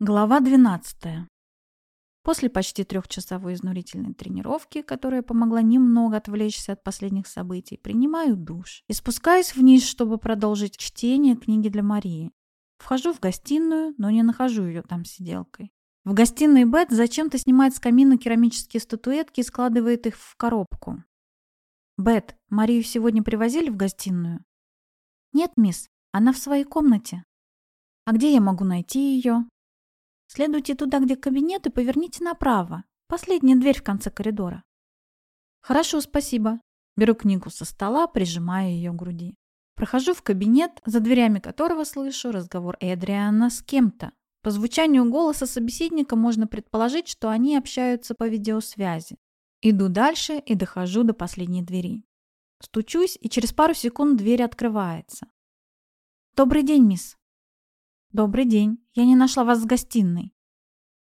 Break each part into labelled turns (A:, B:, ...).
A: Глава 12. После почти трехчасовой изнурительной тренировки, которая помогла немного отвлечься от последних событий, принимаю душ и спускаюсь вниз, чтобы продолжить чтение книги для Марии. Вхожу в гостиную, но не нахожу ее там сиделкой. В гостиной Бет зачем-то снимает с камина керамические статуэтки и складывает их в коробку. «Бет, Марию сегодня привозили в гостиную?» «Нет, мисс, она в своей комнате». «А где я могу найти ее?» Следуйте туда, где кабинет, и поверните направо. Последняя дверь в конце коридора. Хорошо, спасибо. Беру книгу со стола, прижимая ее к груди. Прохожу в кабинет, за дверями которого слышу разговор Эдриана с кем-то. По звучанию голоса собеседника можно предположить, что они общаются по видеосвязи. Иду дальше и дохожу до последней двери. Стучусь, и через пару секунд дверь открывается. «Добрый день, мисс». «Добрый день. Я не нашла вас в гостиной».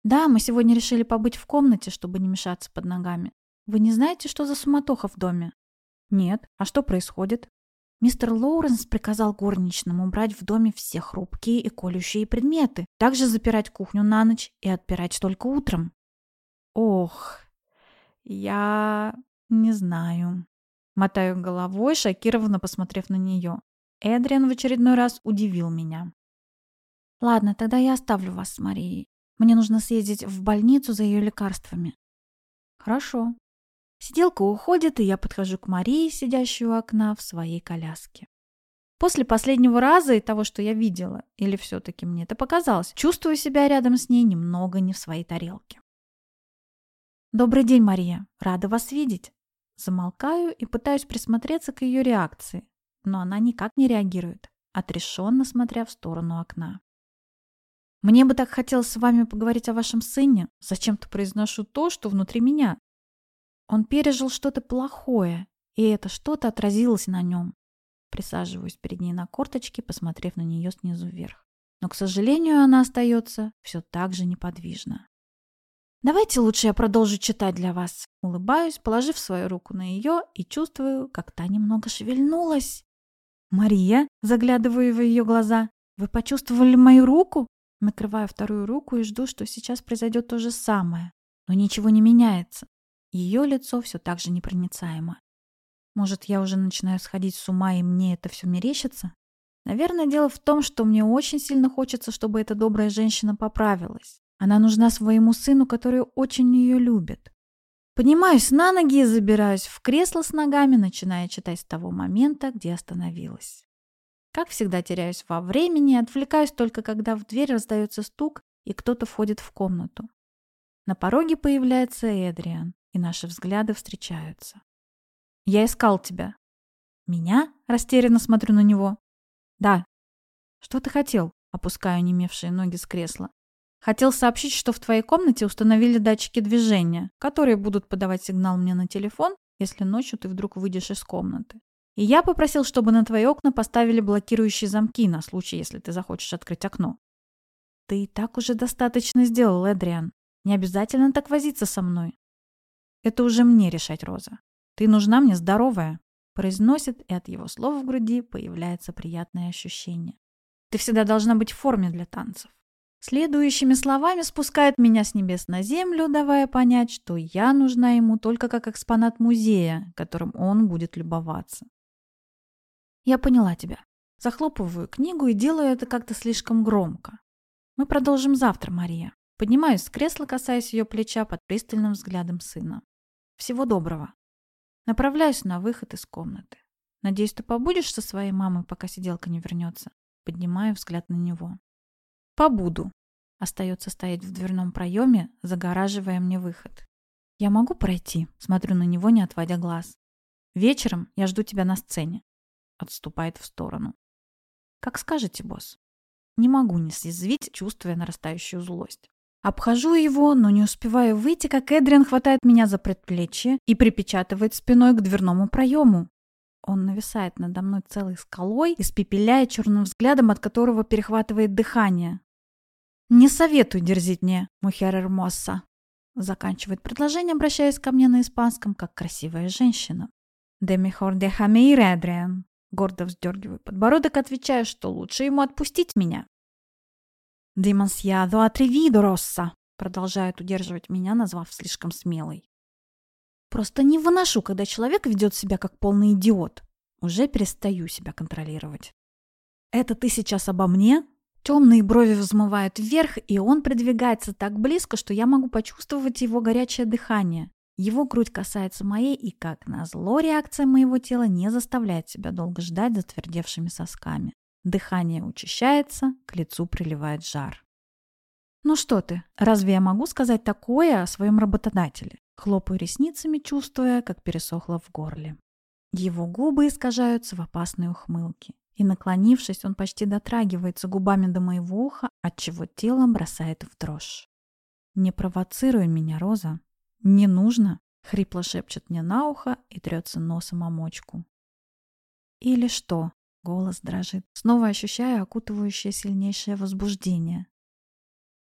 A: «Да, мы сегодня решили побыть в комнате, чтобы не мешаться под ногами. Вы не знаете, что за суматоха в доме?» «Нет. А что происходит?» Мистер Лоуренс приказал горничным убрать в доме все хрупкие и колющие предметы, также запирать кухню на ночь и отпирать только утром. Ох, я не знаю. Мотаю головой, шокированно посмотрев на нее. Эдриан в очередной раз удивил меня. Ладно, тогда я оставлю вас с Марией. Мне нужно съездить в больницу за ее лекарствами. Хорошо. Сиделка уходит, и я подхожу к Марии, сидящей у окна в своей коляске. После последнего раза и того, что я видела, или все-таки мне это показалось, чувствую себя рядом с ней немного не в своей тарелке. «Добрый день, Мария. Рада вас видеть». Замолкаю и пытаюсь присмотреться к ее реакции, но она никак не реагирует, отрешенно смотря в сторону окна. Мне бы так хотелось с вами поговорить о вашем сыне. Зачем-то произношу то, что внутри меня. Он пережил что-то плохое, и это что-то отразилось на нем. Присаживаюсь перед ней на корточке, посмотрев на нее снизу вверх. Но, к сожалению, она остается все так же неподвижна. «Давайте лучше я продолжу читать для вас». Улыбаюсь, положив свою руку на ее и чувствую, как та немного шевельнулась. «Мария?» – заглядываю в ее глаза. «Вы почувствовали мою руку?» Накрываю вторую руку и жду, что сейчас произойдет то же самое. Но ничего не меняется. Ее лицо все так же непроницаемо. Может, я уже начинаю сходить с ума, и мне это все мерещится? Наверное, дело в том, что мне очень сильно хочется, чтобы эта добрая женщина поправилась. Она нужна своему сыну, который очень ее любит. Поднимаюсь на ноги и забираюсь в кресло с ногами, начиная читать с того момента, где остановилась. Как всегда теряюсь во времени, отвлекаюсь только когда в дверь раздается стук и кто-то входит в комнату. На пороге появляется Эдриан, и наши взгляды встречаются. «Я искал тебя». «Меня?» – растерянно смотрю на него. «Да». «Что ты хотел?» – опускаю немевшие ноги с кресла. «Хотел сообщить, что в твоей комнате установили датчики движения, которые будут подавать сигнал мне на телефон, если ночью ты вдруг выйдешь из комнаты. И я попросил, чтобы на твои окна поставили блокирующие замки на случай, если ты захочешь открыть окно. Ты и так уже достаточно сделал, Эдриан. Не обязательно так возиться со мной. Это уже мне решать, Роза. Ты нужна мне здоровая. Произносит, и от его слов в груди появляется приятное ощущение. Ты всегда должна быть в форме для танцев. Следующими словами спускает меня с небес на землю, давая понять, что я нужна ему только как экспонат музея, которым он будет любоваться. Я поняла тебя. Захлопываю книгу и делаю это как-то слишком громко. Мы продолжим завтра, Мария. Поднимаюсь с кресла, касаясь ее плеча под пристальным взглядом сына. Всего доброго. Направляюсь на выход из комнаты. Надеюсь, ты побудешь со своей мамой, пока сиделка не вернется. Поднимаю взгляд на него. Побуду. Остается стоять в дверном проеме, загораживая мне выход. Я могу пройти? Смотрю на него, не отводя глаз. Вечером я жду тебя на сцене. Отступает в сторону. Как скажете, босс. Не могу не съязвить, чувствуя нарастающую злость. Обхожу его, но не успеваю выйти, как Эдриан хватает меня за предплечье и припечатывает спиной к дверному проему. Он нависает надо мной целой скалой, испепеляя черным взглядом, от которого перехватывает дыхание. «Не советую дерзить мне, мухер Эрмосса», заканчивает предложение, обращаясь ко мне на испанском, как красивая женщина. «De mejor déjame ir, Эдриан». Гордо вздергиваю подбородок, отвечая, что лучше ему отпустить меня. «Демонсьядо атревидо, Росса!» продолжает удерживать меня, назвав слишком смелой. Просто не выношу, когда человек ведет себя как полный идиот. Уже перестаю себя контролировать. «Это ты сейчас обо мне?» Темные брови взмывают вверх, и он придвигается так близко, что я могу почувствовать его горячее дыхание. Его грудь касается моей, и, как назло, реакция моего тела не заставляет себя долго ждать затвердевшими сосками. Дыхание учащается, к лицу приливает жар. «Ну что ты, разве я могу сказать такое о своем работодателе?» Хлопаю ресницами, чувствуя, как пересохло в горле. Его губы искажаются в опасной ухмылке. И, наклонившись, он почти дотрагивается губами до моего уха, отчего тело бросает в дрожь. «Не провоцируй меня, Роза. Не нужно!» — хрипло шепчет мне на ухо и трется носом о мочку. «Или что?» — голос дрожит, снова ощущая окутывающее сильнейшее возбуждение.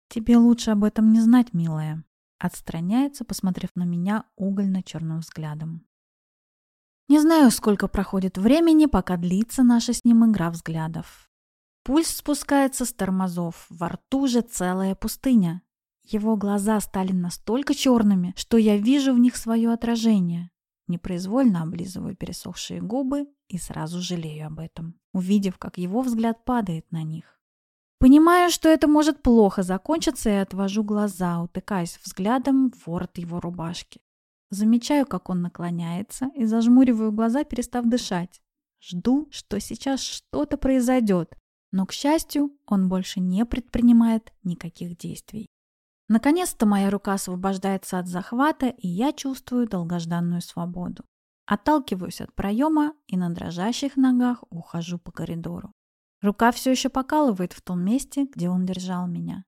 A: «Тебе лучше об этом не знать, милая», — отстраняется, посмотрев на меня угольно-черным взглядом. Не знаю, сколько проходит времени, пока длится наша с ним игра взглядов. Пульс спускается с тормозов, во рту же целая пустыня. Его глаза стали настолько черными, что я вижу в них свое отражение. Непроизвольно облизываю пересохшие губы и сразу жалею об этом, увидев, как его взгляд падает на них. Понимаю, что это может плохо закончиться, и отвожу глаза, утыкаясь взглядом в ворот его рубашки. Замечаю, как он наклоняется, и зажмуриваю глаза, перестав дышать. Жду, что сейчас что-то произойдет, но, к счастью, он больше не предпринимает никаких действий. Наконец-то моя рука освобождается от захвата, и я чувствую долгожданную свободу. Отталкиваюсь от проема и на дрожащих ногах ухожу по коридору. Рука все еще покалывает в том месте, где он держал меня.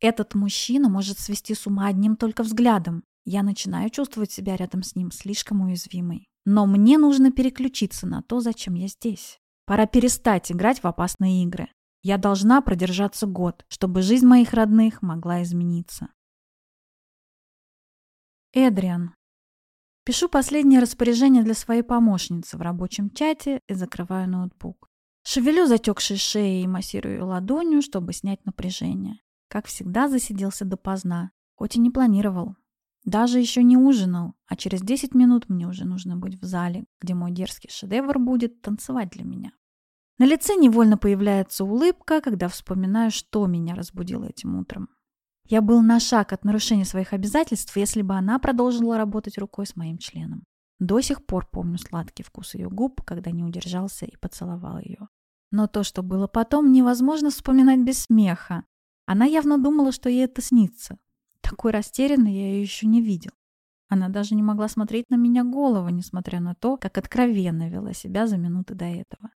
A: Этот мужчина может свести с ума одним только взглядом. Я начинаю чувствовать себя рядом с ним слишком уязвимой. Но мне нужно переключиться на то, зачем я здесь. Пора перестать играть в опасные игры. Я должна продержаться год, чтобы жизнь моих родных могла измениться. Эдриан. Пишу последнее распоряжение для своей помощницы в рабочем чате и закрываю ноутбук. Шевелю затекшей шеей и массирую ладонью, чтобы снять напряжение. Как всегда, засиделся допоздна, хоть и не планировал. Даже еще не ужинал, а через 10 минут мне уже нужно быть в зале, где мой дерзкий шедевр будет танцевать для меня. На лице невольно появляется улыбка, когда вспоминаю, что меня разбудило этим утром. Я был на шаг от нарушения своих обязательств, если бы она продолжила работать рукой с моим членом. До сих пор помню сладкий вкус ее губ, когда не удержался и поцеловал ее. Но то, что было потом, невозможно вспоминать без смеха. Она явно думала, что ей это снится. Такой растерянной я ее еще не видел. Она даже не могла смотреть на меня голову, несмотря на то, как откровенно вела себя за минуты до этого.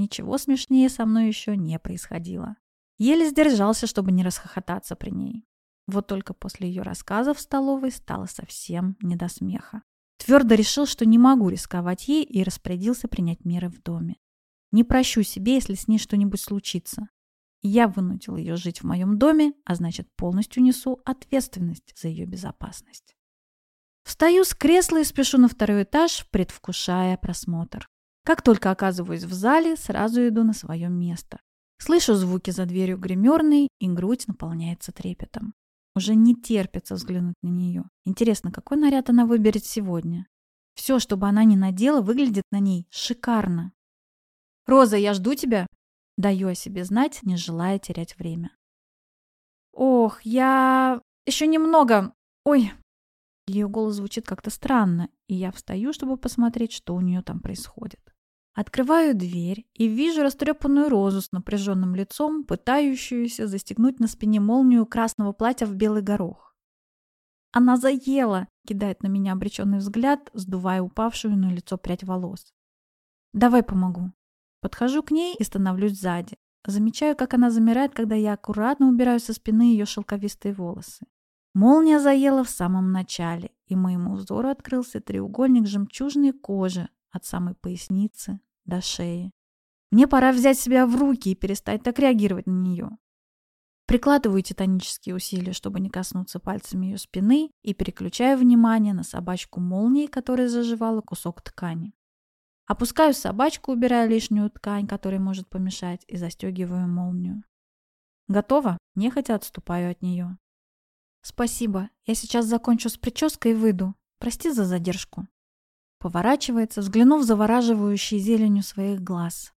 A: Ничего смешнее со мной еще не происходило. Еле сдержался, чтобы не расхохотаться при ней. Вот только после ее рассказа в столовой стало совсем не до смеха. Твердо решил, что не могу рисковать ей и распорядился принять меры в доме. Не прощу себе, если с ней что-нибудь случится. Я вынудил ее жить в моем доме, а значит полностью несу ответственность за ее безопасность. Встаю с кресла и спешу на второй этаж, предвкушая просмотр. Как только оказываюсь в зале, сразу иду на свое место. Слышу звуки за дверью гримерной, и грудь наполняется трепетом. Уже не терпится взглянуть на нее. Интересно, какой наряд она выберет сегодня? Все, что бы она ни надела, выглядит на ней шикарно. «Роза, я жду тебя!» Даю о себе знать, не желая терять время. «Ох, я... еще немного... Ой!» Ее голос звучит как-то странно, и я встаю, чтобы посмотреть, что у нее там происходит. Открываю дверь и вижу растрепанную розу с напряженным лицом, пытающуюся застегнуть на спине молнию красного платья в белый горох. «Она заела!» — кидает на меня обреченный взгляд, сдувая упавшую на лицо прядь волос. «Давай помогу». Подхожу к ней и становлюсь сзади. Замечаю, как она замирает, когда я аккуратно убираю со спины ее шелковистые волосы. Молния заела в самом начале, и моему взору открылся треугольник жемчужной кожи, от самой поясницы до шеи. Мне пора взять себя в руки и перестать так реагировать на нее. Прикладываю титанические усилия, чтобы не коснуться пальцами ее спины, и переключаю внимание на собачку молнии, которая заживала кусок ткани. Опускаю собачку, убирая лишнюю ткань, которая может помешать, и застегиваю молнию. Готово? Нехотя отступаю от нее. Спасибо. Я сейчас закончу с прической и выйду. Прости за задержку. Поворачивается, взглянув завораживающей зеленью своих глаз.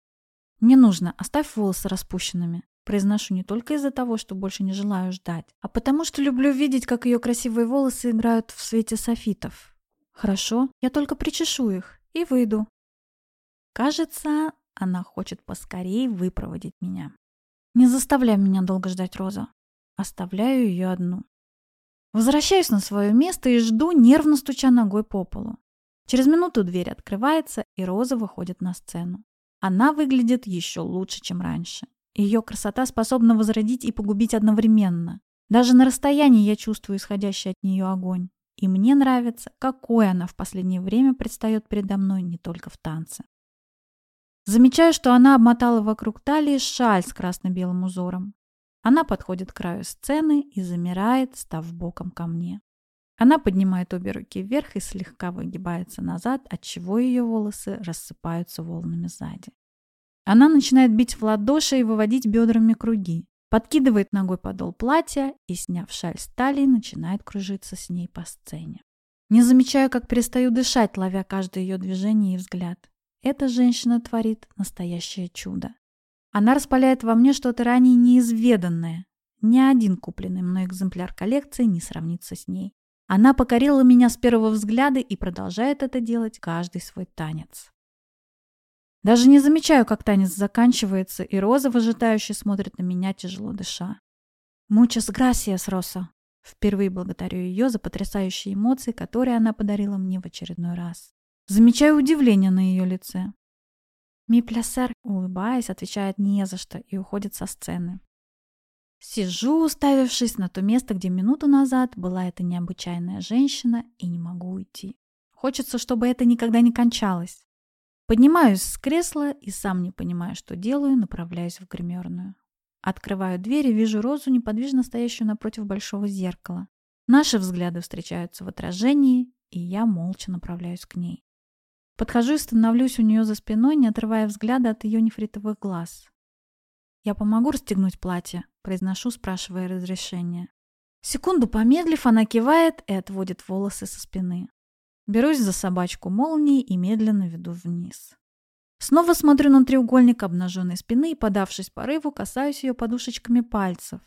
A: Не нужно, оставь волосы распущенными. Произношу не только из-за того, что больше не желаю ждать, а потому что люблю видеть, как ее красивые волосы играют в свете софитов. Хорошо, я только причешу их и выйду. Кажется, она хочет поскорее выпроводить меня. Не заставляй меня долго ждать, Роза. Оставляю ее одну. Возвращаюсь на свое место и жду, нервно стуча ногой по полу. Через минуту дверь открывается, и Роза выходит на сцену. Она выглядит еще лучше, чем раньше. Ее красота способна возродить и погубить одновременно. Даже на расстоянии я чувствую исходящий от нее огонь. И мне нравится, какой она в последнее время предстает передо мной не только в танце. Замечаю, что она обмотала вокруг талии шаль с красно-белым узором. Она подходит к краю сцены и замирает, став боком ко мне. Она поднимает обе руки вверх и слегка выгибается назад, отчего ее волосы рассыпаются волнами сзади. Она начинает бить в ладоши и выводить бедрами круги. Подкидывает ногой подол платья и, сняв шаль с талии, начинает кружиться с ней по сцене. Не замечаю, как перестаю дышать, ловя каждое ее движение и взгляд. Эта женщина творит настоящее чудо. Она распаляет во мне что-то ранее неизведанное. Ни один купленный мной экземпляр коллекции не сравнится с ней. Она покорила меня с первого взгляда и продолжает это делать каждый свой танец. Даже не замечаю, как танец заканчивается, и Роза, выжидающая, смотрит на меня, тяжело дыша. «Мучас грасиас, Роса!» Впервые благодарю ее за потрясающие эмоции, которые она подарила мне в очередной раз. Замечаю удивление на ее лице. «Ми плясер», улыбаясь, отвечает «не за что» и уходит со сцены. Сижу, уставившись на то место, где минуту назад была эта необычайная женщина, и не могу уйти. Хочется, чтобы это никогда не кончалось. Поднимаюсь с кресла и сам не понимаю, что делаю, направляюсь в гримерную. Открываю дверь и вижу Розу, неподвижно стоящую напротив большого зеркала. Наши взгляды встречаются в отражении, и я молча направляюсь к ней. Подхожу и становлюсь у нее за спиной, не отрывая взгляда от ее нефритовых глаз. «Я помогу расстегнуть платье?» – произношу, спрашивая разрешения. Секунду помедлив, она кивает и отводит волосы со спины. Берусь за собачку молнии и медленно веду вниз. Снова смотрю на треугольник обнаженной спины и, подавшись порыву, касаюсь ее подушечками пальцев.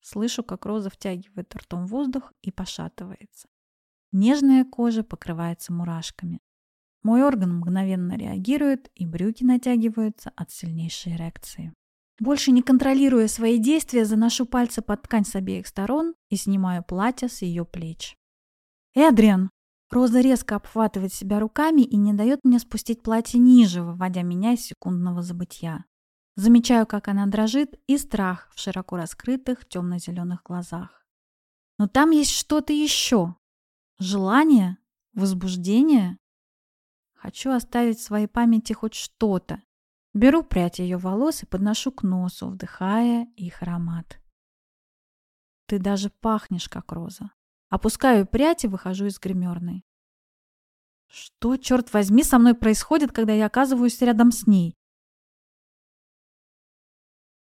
A: Слышу, как Роза втягивает ртом воздух и пошатывается. Нежная кожа покрывается мурашками. Мой орган мгновенно реагирует, и брюки натягиваются от сильнейшей эрекции. Больше не контролируя свои действия, заношу пальцы под ткань с обеих сторон и снимаю платье с ее плеч. «Эдриан!» Роза резко обхватывает себя руками и не дает мне спустить платье ниже, выводя меня из секундного забытья. Замечаю, как она дрожит, и страх в широко раскрытых темно-зеленых глазах. Но там есть что-то еще. Желание? Возбуждение? Хочу оставить в своей памяти хоть что-то. Беру прядь ее волос и подношу к носу, вдыхая их аромат. Ты даже пахнешь, как роза. Опускаю прядь и выхожу из гримерной. Что, черт возьми, со мной происходит, когда я оказываюсь рядом с ней?